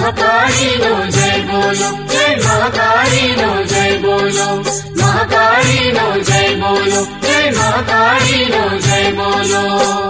Mahakali no जय बोलो। जय Mahakali no जय बोलो। Mahakali no जय बोलो। जय महाकाली नो जय बोलो।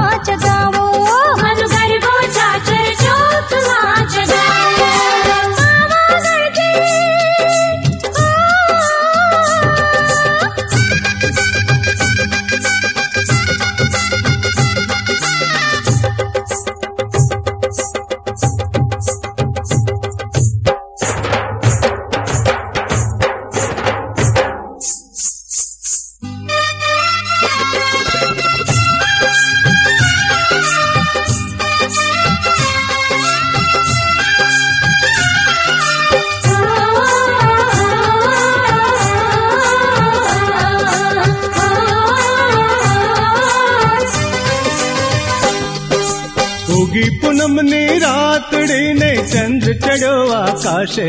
उगी पूनम ने रातड़ी ने चंद्र चढ़ो आकाशे।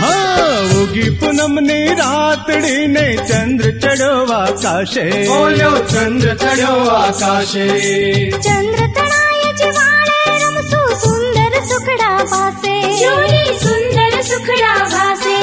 हाँ उगी पूनम ने रातड़ी ने चंद्र चढ़ो आकाशे। बोलो चंद्र चढ़ो आकाशे। चंद्र सुंदर सुखड़ा भासे सुंदर सुखड़ा भासे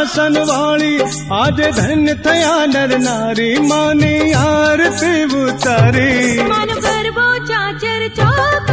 आसन वाली, आज धन थया नर नारी, माने आरती उतारी मन भर वो चाचर चौक